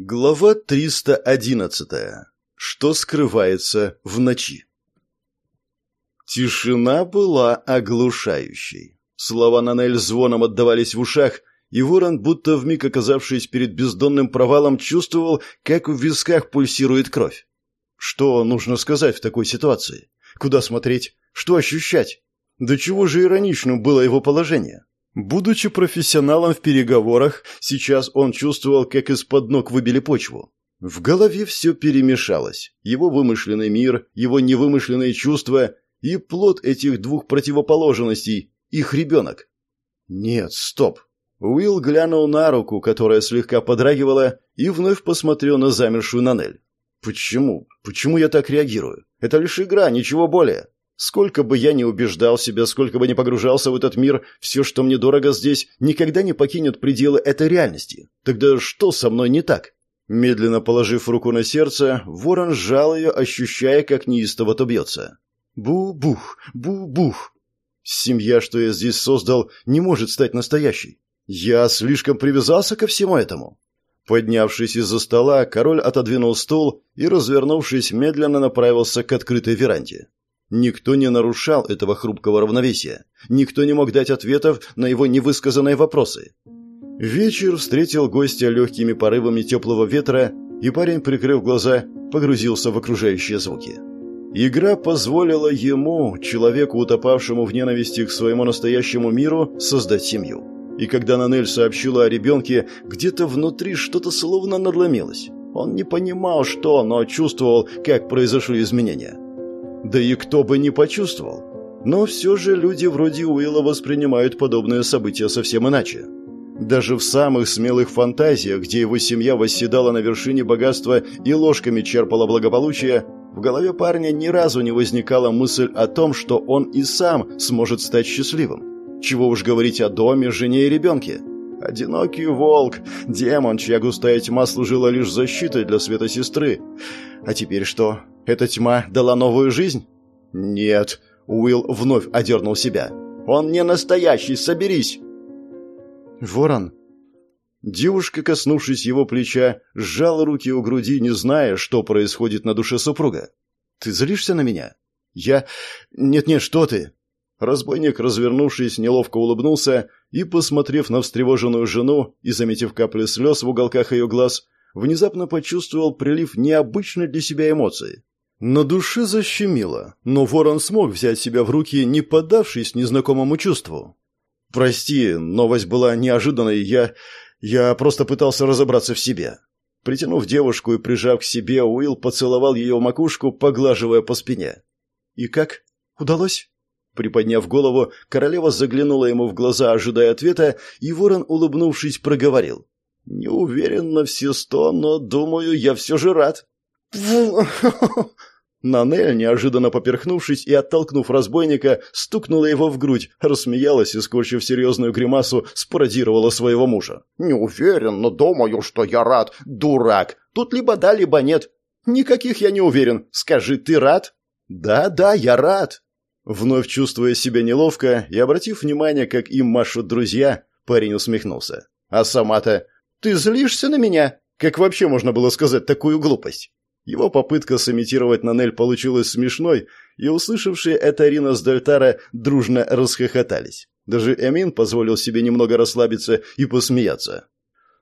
Глава 311. Что скрывается в ночи? Тишина была оглушающей. Слова Нанель звоном отдавались в ушах, и Ворон, будто вмиг оказавшись перед бездонным провалом, чувствовал, как в висках пульсирует кровь. Что нужно сказать в такой ситуации? Куда смотреть? Что ощущать? До чего же ироничным было его положение? Будучи профессионалом в переговорах, сейчас он чувствовал, как из-под ног выбили почву. В голове все перемешалось. Его вымышленный мир, его невымышленные чувства и плод этих двух противоположностей, их ребенок. Нет, стоп. Уилл глянул на руку, которая слегка подрагивала, и вновь посмотрел на замершую Нанель. Почему? Почему я так реагирую? Это лишь игра, ничего более. Сколько бы я ни убеждал себя, сколько бы ни погружался в этот мир, все, что мне дорого здесь, никогда не покинет пределы этой реальности. Тогда что со мной не так? Медленно положив руку на сердце, ворон сжал ее, ощущая, как неистово-то бьется. Бу-бух, бу-бух. Семья, что я здесь создал, не может стать настоящей. Я слишком привязался ко всему этому. Поднявшись из-за стола, король отодвинул стул и, развернувшись, медленно направился к открытой веранде. Никто не нарушал этого хрупкого равновесия. Никто не мог дать ответов на его невысказанные вопросы. Вечер встретил гостя легкими порывами теплого ветра, и парень, прикрыв глаза, погрузился в окружающие звуки. Игра позволила ему, человеку, утопавшему в ненависти к своему настоящему миру, создать семью. И когда Нанель сообщила о ребенке, где-то внутри что-то словно надломилось. Он не понимал, что, но чувствовал, как произошли изменения. Да и кто бы не почувствовал. Но все же люди вроде Уилла воспринимают подобные события совсем иначе. Даже в самых смелых фантазиях, где его семья восседала на вершине богатства и ложками черпала благополучие, в голове парня ни разу не возникала мысль о том, что он и сам сможет стать счастливым. Чего уж говорить о доме, жене и ребенке. Одинокий волк, демон, чья густая тьма служила лишь защитой для света сестры. А теперь что? Эта тьма дала новую жизнь? Нет, Уилл вновь одернул себя. Он не настоящий, соберись. Ворон. Девушка, коснувшись его плеча, сжала руки у груди, не зная, что происходит на душе супруга. Ты злишься на меня? Я... Нет-нет, что ты? Разбойник, развернувшись, неловко улыбнулся и, посмотрев на встревоженную жену и заметив капли слез в уголках ее глаз, внезапно почувствовал прилив необычной для себя эмоций. На душе защемило, но ворон смог взять себя в руки, не поддавшись незнакомому чувству. «Прости, новость была неожиданной, я... я просто пытался разобраться в себе». Притянув девушку и прижав к себе, Уилл поцеловал ее макушку, поглаживая по спине. «И как? Удалось?» Приподняв голову, королева заглянула ему в глаза, ожидая ответа, и ворон, улыбнувшись, проговорил. «Не уверен на все сто, но, думаю, я все же рад». Нанель, неожиданно поперхнувшись и оттолкнув разбойника, стукнула его в грудь, рассмеялась и, скорчив серьезную гримасу, спародировала своего мужа. «Не уверен, но думаю, что я рад. Дурак! Тут либо да, либо нет. Никаких я не уверен. Скажи, ты рад?» «Да, да, я рад!» Вновь чувствуя себя неловко и обратив внимание, как им машут друзья, парень усмехнулся. «А сама-то... Ты злишься на меня? Как вообще можно было сказать такую глупость?» Его попытка сымитировать Нанель получилась смешной, и услышавшие это Рина с Дальтара дружно расхохотались. Даже Эмин позволил себе немного расслабиться и посмеяться.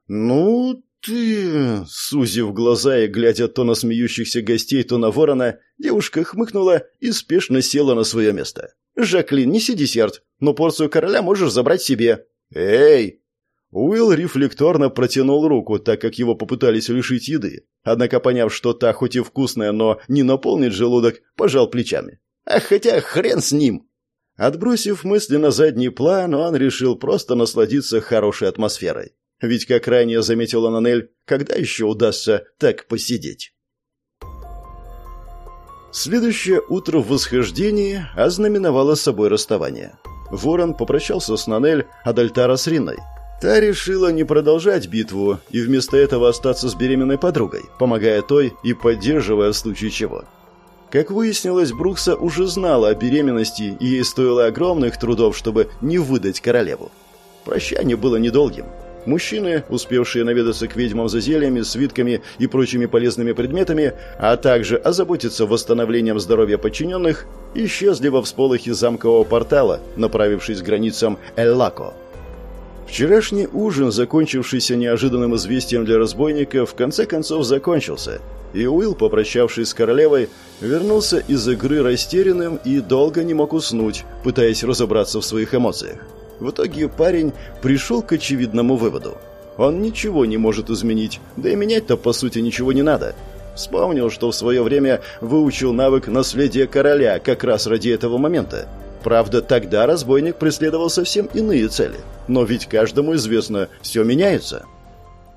«Ну, ты...» Сузив глаза и глядя то на смеющихся гостей, то на ворона, девушка хмыкнула и спешно села на свое место. «Жаклин, неси десерт, но порцию короля можешь забрать себе». «Эй!» Уилл рефлекторно протянул руку, так как его попытались лишить еды. Однако, поняв, что та хоть и вкусная, но не наполнит желудок, пожал плечами. А хотя хрен с ним. Отбросив мысли на задний план, он решил просто насладиться хорошей атмосферой. Ведь, как ранее заметила Нанель, когда еще удастся так посидеть? Следующее утро в восхождении ознаменовало собой расставание. Ворон попрощался с Нанель, а Дальтара с Риной – Та решила не продолжать битву и вместо этого остаться с беременной подругой, помогая той и поддерживая в случае чего. Как выяснилось, Брукса уже знала о беременности, и ей стоило огромных трудов, чтобы не выдать королеву. Прощание было недолгим. Мужчины, успевшие наведаться к ведьмам за зельями, свитками и прочими полезными предметами, а также озаботиться восстановлением здоровья подчиненных, исчезли во всполохе замкового портала, направившись к границам Эллако. Вчерашний ужин, закончившийся неожиданным известием для разбойника, в конце концов закончился, и Уилл, попрощавшись с королевой, вернулся из игры растерянным и долго не мог уснуть, пытаясь разобраться в своих эмоциях. В итоге парень пришел к очевидному выводу. Он ничего не может изменить, да и менять-то по сути ничего не надо. Вспомнил, что в свое время выучил навык наследия короля как раз ради этого момента. Правда, тогда разбойник преследовал совсем иные цели. Но ведь каждому известно, все меняется.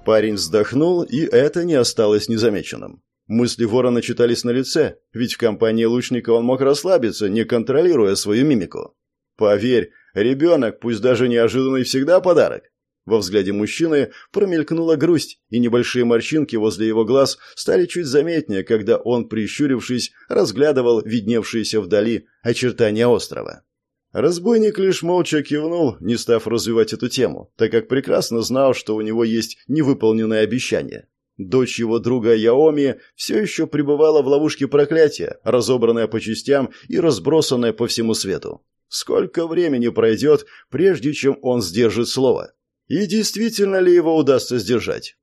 Парень вздохнул, и это не осталось незамеченным. Мысли ворона читались на лице, ведь в компании лучника он мог расслабиться, не контролируя свою мимику. Поверь, Ребенок, пусть даже неожиданный, всегда подарок. Во взгляде мужчины промелькнула грусть, и небольшие морщинки возле его глаз стали чуть заметнее, когда он, прищурившись, разглядывал видневшиеся вдали очертания острова. Разбойник лишь молча кивнул, не став развивать эту тему, так как прекрасно знал, что у него есть невыполненное обещание. Дочь его друга Яоми все еще пребывала в ловушке проклятия, разобранная по частям и разбросанная по всему свету. Сколько времени пройдет, прежде чем он сдержит слово? И действительно ли его удастся сдержать?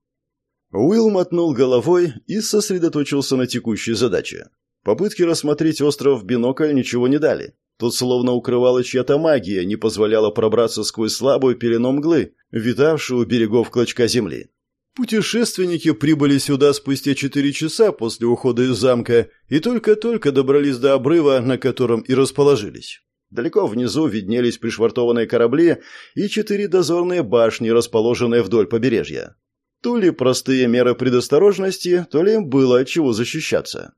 Уилл мотнул головой и сосредоточился на текущей задаче. Попытки рассмотреть остров в бинокль ничего не дали. Тут словно укрывала чья-то магия, не позволяла пробраться сквозь слабую пелену мглы, витавшую у берегов клочка земли. Путешественники прибыли сюда спустя четыре часа после ухода из замка и только-только добрались до обрыва, на котором и расположились. Далеко внизу виднелись пришвартованные корабли и четыре дозорные башни, расположенные вдоль побережья. То ли простые меры предосторожности, то ли им было от чего защищаться.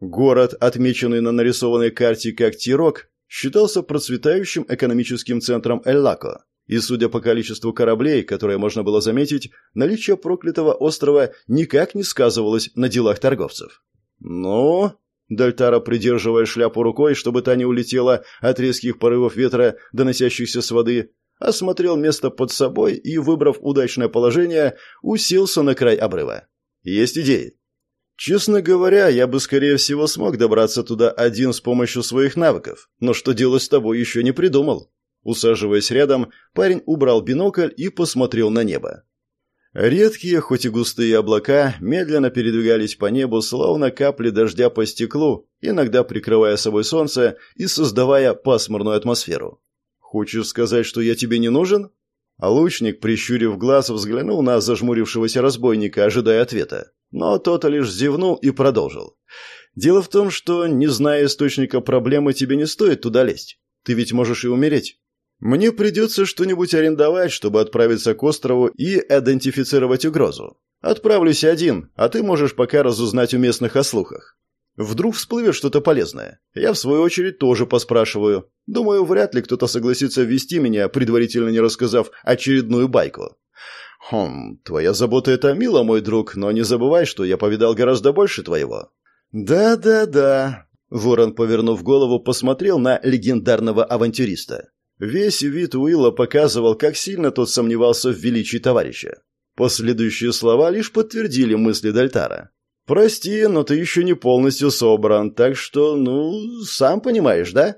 Город, отмеченный на нарисованной карте как Тирок, считался процветающим экономическим центром Эллако. И, судя по количеству кораблей, которые можно было заметить, наличие проклятого острова никак не сказывалось на делах торговцев. «Ну, Дальтара, придерживая шляпу рукой, чтобы та не улетела от резких порывов ветра, доносящихся с воды, осмотрел место под собой и, выбрав удачное положение, уселся на край обрыва. «Есть идеи?» «Честно говоря, я бы, скорее всего, смог добраться туда один с помощью своих навыков, но что делать с тобой еще не придумал». Усаживаясь рядом, парень убрал бинокль и посмотрел на небо. Редкие, хоть и густые облака, медленно передвигались по небу, словно капли дождя по стеклу, иногда прикрывая собой солнце и создавая пасмурную атмосферу. «Хочешь сказать, что я тебе не нужен?» А лучник, прищурив глаз, взглянул на зажмурившегося разбойника, ожидая ответа. Но тот лишь зевнул и продолжил. «Дело в том, что, не зная источника проблемы, тебе не стоит туда лезть. Ты ведь можешь и умереть. Мне придется что-нибудь арендовать, чтобы отправиться к острову и идентифицировать угрозу. Отправлюсь один, а ты можешь пока разузнать у местных о слухах. Вдруг всплывет что-то полезное. Я, в свою очередь, тоже поспрашиваю. Думаю, вряд ли кто-то согласится ввести меня, предварительно не рассказав очередную байку. Хм, твоя забота это мило, мой друг, но не забывай, что я повидал гораздо больше твоего. Да-да-да. Ворон, повернув голову, посмотрел на легендарного авантюриста. Весь вид Уилла показывал, как сильно тот сомневался в величии товарища. Последующие слова лишь подтвердили мысли Дальтара. «Прости, но ты еще не полностью собран, так что, ну, сам понимаешь, да?»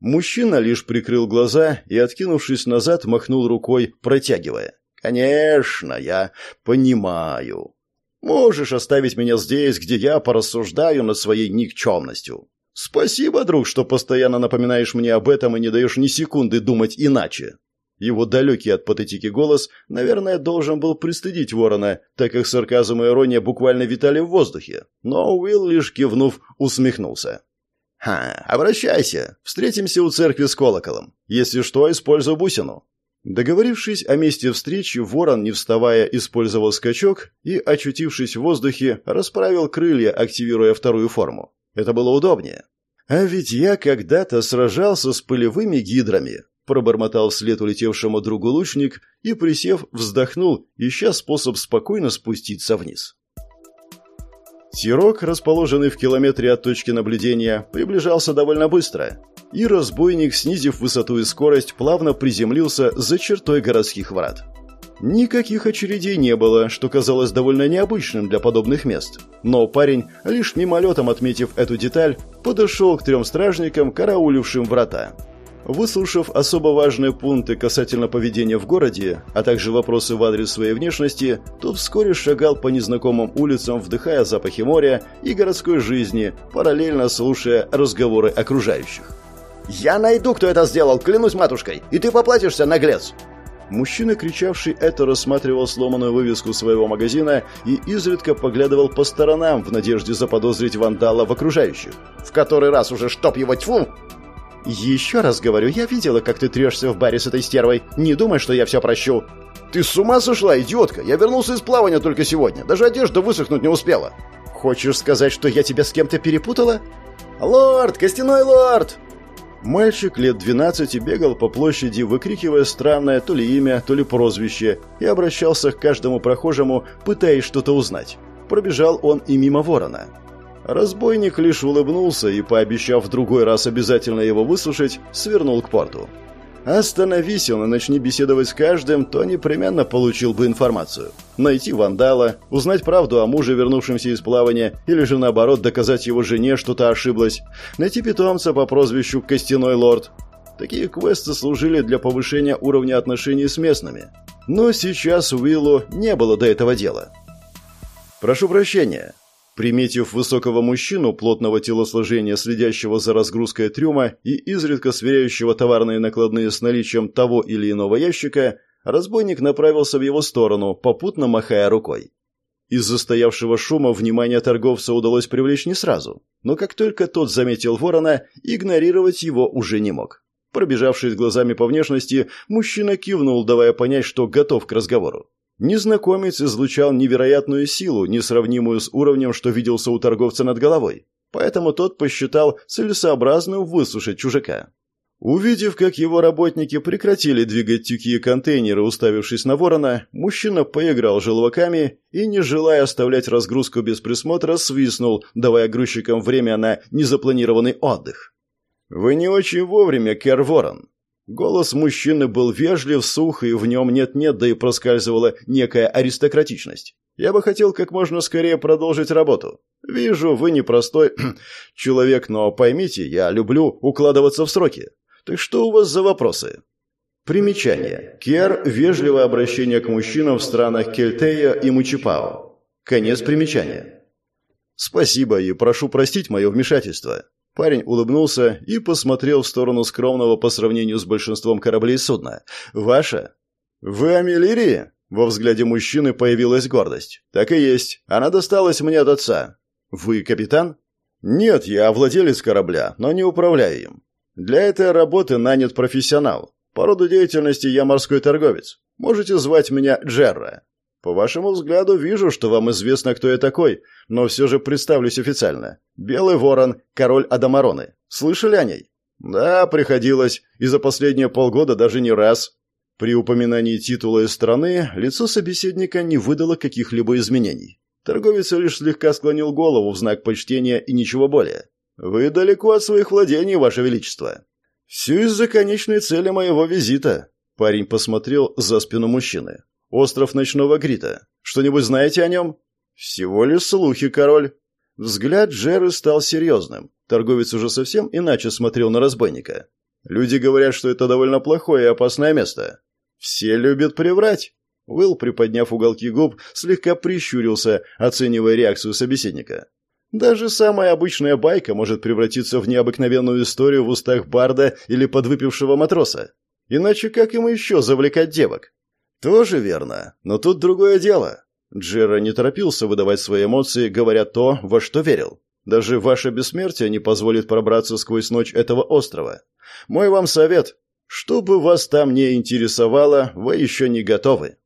Мужчина лишь прикрыл глаза и, откинувшись назад, махнул рукой, протягивая. «Конечно, я понимаю. Можешь оставить меня здесь, где я порассуждаю над своей никчемностью. «Спасибо, друг, что постоянно напоминаешь мне об этом и не даешь ни секунды думать иначе». Его далекий от патетики голос, наверное, должен был пристыдить ворона, так как сарказм и ирония буквально витали в воздухе. Но Уилл, лишь кивнув, усмехнулся. «Ха, обращайся. Встретимся у церкви с колоколом. Если что, используй бусину». Договорившись о месте встречи, ворон, не вставая, использовал скачок и, очутившись в воздухе, расправил крылья, активируя вторую форму. Это было удобнее. А ведь я когда-то сражался с пылевыми гидрами, пробормотал вслед улетевшему другу лучник и, присев, вздохнул, ища способ спокойно спуститься вниз. Тирок, расположенный в километре от точки наблюдения, приближался довольно быстро, и разбойник, снизив высоту и скорость, плавно приземлился за чертой городских врат. Никаких очередей не было, что казалось довольно необычным для подобных мест. Но парень, лишь мимолетом отметив эту деталь, подошел к трем стражникам, караулившим врата. Выслушав особо важные пункты касательно поведения в городе, а также вопросы в адрес своей внешности, тот вскоре шагал по незнакомым улицам, вдыхая запахи моря и городской жизни, параллельно слушая разговоры окружающих. «Я найду, кто это сделал, клянусь матушкой, и ты поплатишься, наглец!» Мужчина, кричавший это, рассматривал сломанную вывеску своего магазина и изредка поглядывал по сторонам в надежде заподозрить вандала в окружающих. «В который раз уже чтоб его тьфу!» «Еще раз говорю, я видела, как ты трешься в баре с этой стервой. Не думай, что я все прощу». «Ты с ума сошла, идиотка? Я вернулся из плавания только сегодня. Даже одежда высохнуть не успела». «Хочешь сказать, что я тебя с кем-то перепутала?» «Лорд! Костяной лорд!» Мальчик лет 12 бегал по площади, выкрикивая странное то ли имя, то ли прозвище, и обращался к каждому прохожему, пытаясь что-то узнать. Пробежал он и мимо ворона. Разбойник лишь улыбнулся и, пообещав в другой раз обязательно его выслушать, свернул к порту. Остановись он и начни беседовать с каждым, то непременно получил бы информацию. Найти вандала, узнать правду о муже, вернувшемся из плавания, или же наоборот доказать его жене, что та ошиблась. Найти питомца по прозвищу Костяной Лорд. Такие квесты служили для повышения уровня отношений с местными. Но сейчас Уиллу не было до этого дела. «Прошу прощения», Приметив высокого мужчину плотного телосложения, следящего за разгрузкой трюма и изредка сверяющего товарные накладные с наличием того или иного ящика, разбойник направился в его сторону, попутно махая рукой. Из-за стоявшего шума внимание торговца удалось привлечь не сразу, но как только тот заметил ворона, игнорировать его уже не мог. Пробежавшись глазами по внешности, мужчина кивнул, давая понять, что готов к разговору. Незнакомец излучал невероятную силу, несравнимую с уровнем, что виделся у торговца над головой. Поэтому тот посчитал целесообразным выслушать чужака. Увидев, как его работники прекратили двигать тюки и контейнеры, уставившись на ворона, мужчина поиграл желваками и, не желая оставлять разгрузку без присмотра, свистнул, давая грузчикам время на незапланированный отдых. «Вы не очень вовремя, Кэр Ворон», Голос мужчины был вежлив, сух, и в нем нет-нет, да и проскальзывала некая аристократичность. Я бы хотел как можно скорее продолжить работу. Вижу, вы непростой человек, но поймите, я люблю укладываться в сроки. Так что у вас за вопросы? Примечание. Кер – вежливое обращение к мужчинам в странах Кельтея и Мучипао. Конец примечания. Спасибо и прошу простить мое вмешательство. Парень улыбнулся и посмотрел в сторону скромного по сравнению с большинством кораблей судна. «Ваша?» «Вы Амелирии?» Во взгляде мужчины появилась гордость. «Так и есть. Она досталась мне от отца». «Вы капитан?» «Нет, я владелец корабля, но не управляю им. Для этой работы нанят профессионал. По роду деятельности я морской торговец. Можете звать меня Джерра. По вашему взгляду вижу, что вам известно, кто я такой, но все же представлюсь официально. Белый ворон, король Адамароны. Слышали о ней? Да, приходилось, и за последние полгода даже не раз. При упоминании титула и страны лицо собеседника не выдало каких-либо изменений. Торговец лишь слегка склонил голову в знак почтения и ничего более. «Вы далеко от своих владений, Ваше Величество». «Все из-за конечной цели моего визита», — парень посмотрел за спину мужчины. Остров Ночного Грита. Что-нибудь знаете о нем?» «Всего лишь слухи, король». Взгляд Джеры стал серьезным. Торговец уже совсем иначе смотрел на разбойника. «Люди говорят, что это довольно плохое и опасное место. Все любят приврать». Уилл, приподняв уголки губ, слегка прищурился, оценивая реакцию собеседника. Даже самая обычная байка может превратиться в необыкновенную историю в устах барда или подвыпившего матроса. Иначе как ему еще завлекать девок? Тоже верно, но тут другое дело. Джерра не торопился выдавать свои эмоции, говоря то, во что верил. Даже ваше бессмертие не позволит пробраться сквозь ночь этого острова. Мой вам совет. Что бы вас там не интересовало, вы еще не готовы.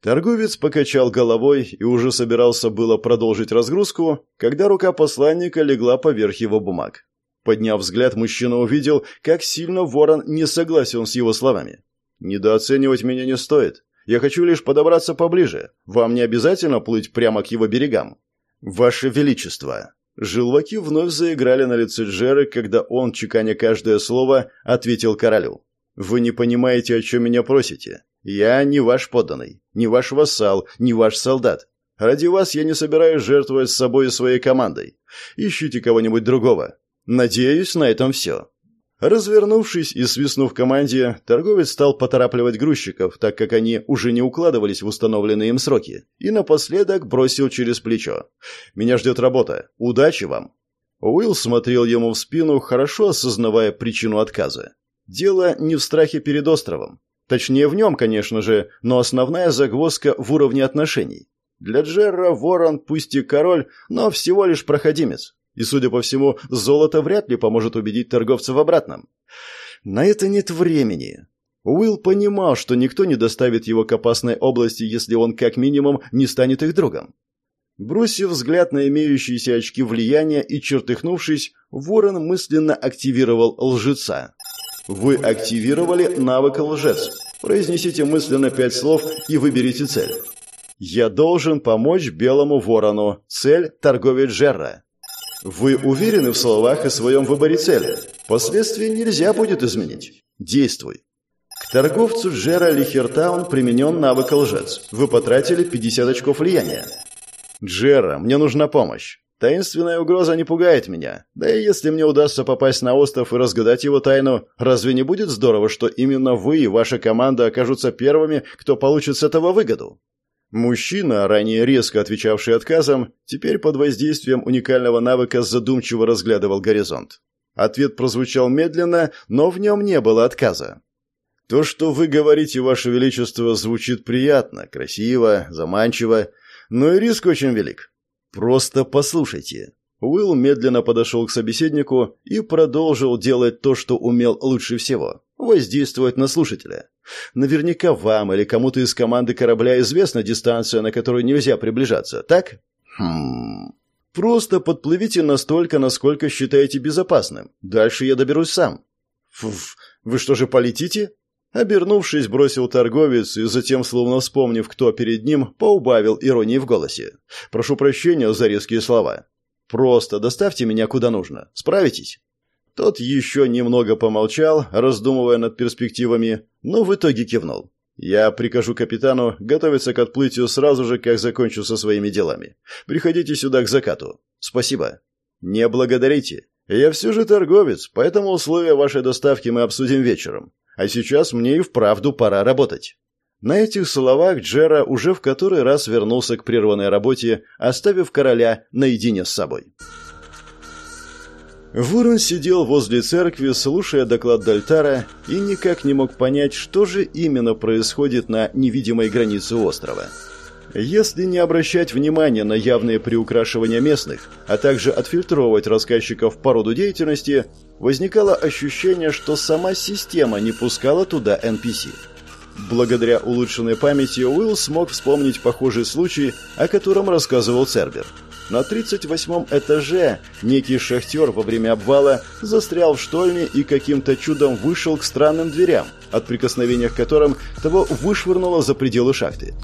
Торговец покачал головой и уже собирался было продолжить разгрузку, когда рука посланника легла поверх его бумаг. Подняв взгляд, мужчина увидел, как сильно ворон не согласен с его словами. «Недооценивать меня не стоит. Я хочу лишь подобраться поближе. Вам не обязательно плыть прямо к его берегам. Ваше Величество. Желваки вновь заиграли на лице Джеры, когда он, чеканя каждое слово, ответил королю. «Вы не понимаете, о чем меня просите. Я не ваш подданный, не ваш вассал, не ваш солдат. Ради вас я не собираюсь жертвовать собой и своей командой. Ищите кого-нибудь другого. Надеюсь, на этом все». Развернувшись и свистнув команде, торговец стал поторапливать грузчиков, так как они уже не укладывались в установленные им сроки, и напоследок бросил через плечо. «Меня ждет работа. Удачи вам!» Уилл смотрел ему в спину, хорошо осознавая причину отказа. Дело не в страхе перед островом. Точнее, в нем, конечно же, но основная загвоздка в уровне отношений. Для Джерра Ворон пусть и король, но всего лишь проходимец. И, судя по всему, золото вряд ли поможет убедить торговца в обратном. На это нет времени. Уилл понимал, что никто не доставит его к опасной области, если он как минимум не станет их другом. Бросив взгляд на имеющиеся очки влияния и чертыхнувшись, Ворон мысленно активировал лжеца. Вы активировали навык лжец. Произнесите мысленно пять слов и выберите цель. Я должен помочь белому ворону. Цель – торговец Жерра. Вы уверены в словах и своем выборе цели? Последствия нельзя будет изменить. Действуй. К торговцу Джера Лихертаун применен навык лжец. Вы потратили 50 очков влияния. Джера, мне нужна помощь. Таинственная угроза не пугает меня. Да и если мне удастся попасть на остров и разгадать его тайну, разве не будет здорово, что именно вы и ваша команда окажутся первыми, кто получит с этого выгоду? Мужчина, ранее резко отвечавший отказом, теперь под воздействием уникального навыка задумчиво разглядывал горизонт. Ответ прозвучал медленно, но в нем не было отказа. «То, что вы говорите, Ваше Величество, звучит приятно, красиво, заманчиво, но и риск очень велик. Просто послушайте». Уилл медленно подошел к собеседнику и продолжил делать то, что умел лучше всего – воздействовать на слушателя. Наверняка вам или кому-то из команды корабля известна дистанция, на которую нельзя приближаться, так? Хм. Просто подплывите настолько, насколько считаете безопасным. Дальше я доберусь сам. Фуф, вы что же полетите? Обернувшись, бросил торговец и затем, словно вспомнив, кто перед ним, поубавил иронии в голосе. «Прошу прощения за резкие слова. Просто доставьте меня куда нужно. Справитесь?» Тот еще немного помолчал, раздумывая над перспективами, но в итоге кивнул. «Я прикажу капитану готовиться к отплытию сразу же, как закончу со своими делами. Приходите сюда к закату. Спасибо». «Не благодарите. Я все же торговец, поэтому условия вашей доставки мы обсудим вечером. А сейчас мне и вправду пора работать». На этих словах Джера уже в который раз вернулся к прерванной работе, оставив короля наедине с собой. Вурон сидел возле церкви, слушая доклад Дальтара, и никак не мог понять, что же именно происходит на невидимой границе острова. Если не обращать внимания на явные приукрашивания местных, а также отфильтровывать рассказчиков по роду деятельности, возникало ощущение, что сама система не пускала туда NPC. Благодаря улучшенной памяти Уилл смог вспомнить похожий случай, о котором рассказывал Цербер – на 38 этаже некий шахтер во время обвала застрял в штольне и каким-то чудом вышел к странным дверям, от прикосновения к которым того вышвырнуло за пределы шахты.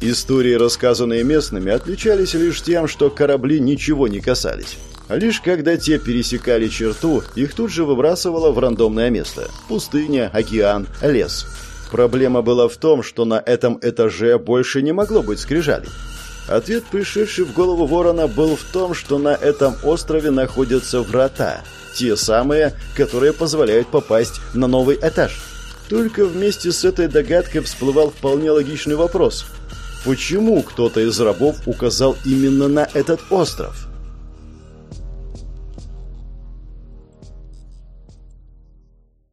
Истории, рассказанные местными, отличались лишь тем, что корабли ничего не касались. Лишь когда те пересекали черту, их тут же выбрасывало в рандомное место – пустыня, океан, лес. Проблема была в том, что на этом этаже больше не могло быть скрижалей. Ответ, пришедший в голову ворона, был в том, что на этом острове находятся врата. Те самые, которые позволяют попасть на новый этаж. Только вместе с этой догадкой всплывал вполне логичный вопрос. Почему кто-то из рабов указал именно на этот остров?